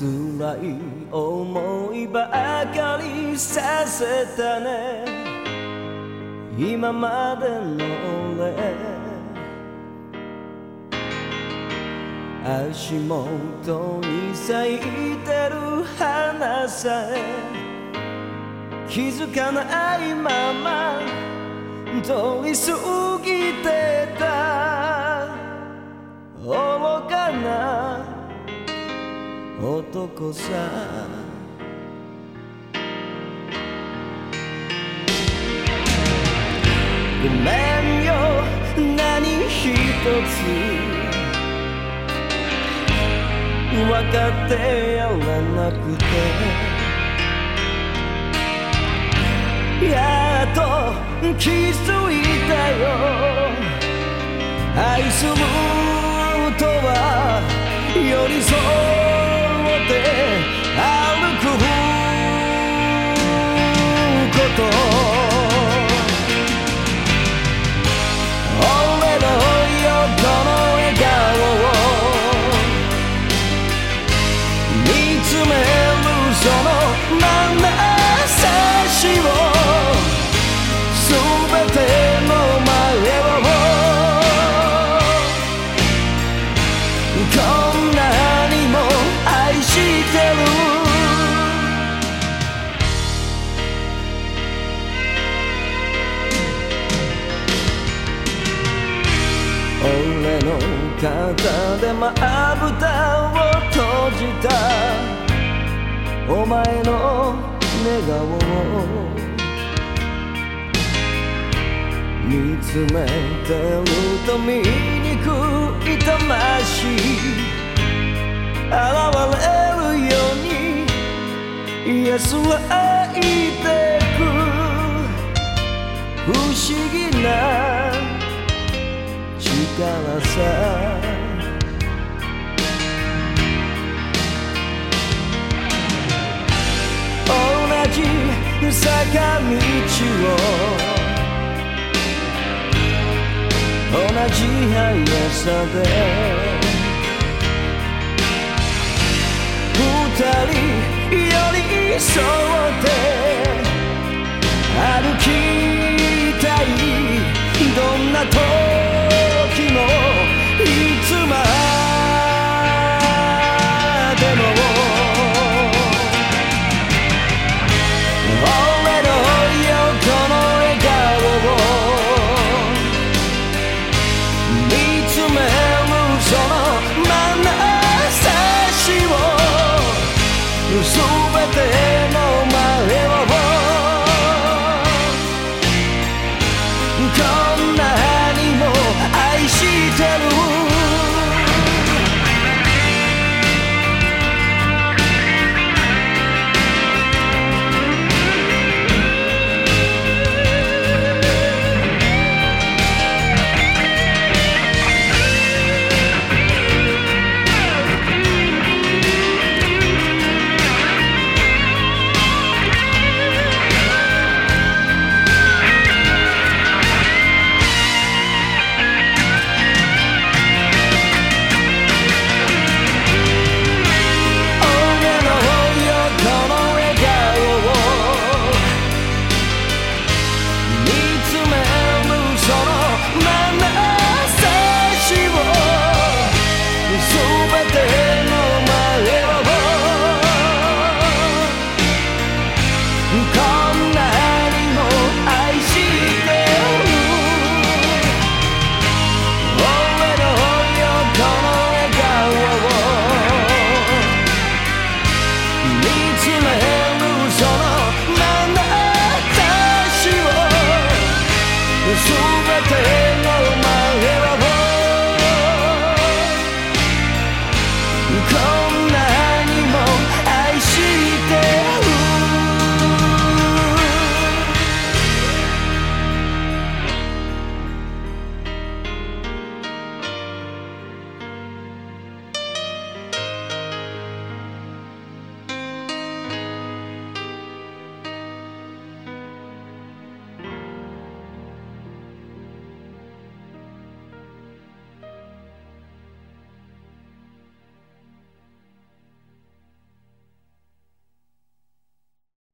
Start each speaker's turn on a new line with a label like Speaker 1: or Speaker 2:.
Speaker 1: 辛い思いばかりさせたね。今までの俺。足元に咲いてる花さえ。気づかないまま通り過ぎてた。男さ。ごめんよ。何一つ分かってやらなくて。やっと気づいたよ。愛するとは寄り添っ肩でまぶたを閉じたお前の寝顔を見つめてると醜い魂現れるように安らいてく不思議な力さ同じ坂道を同じ速さで二人寄り添う